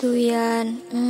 Tuyan, hmm.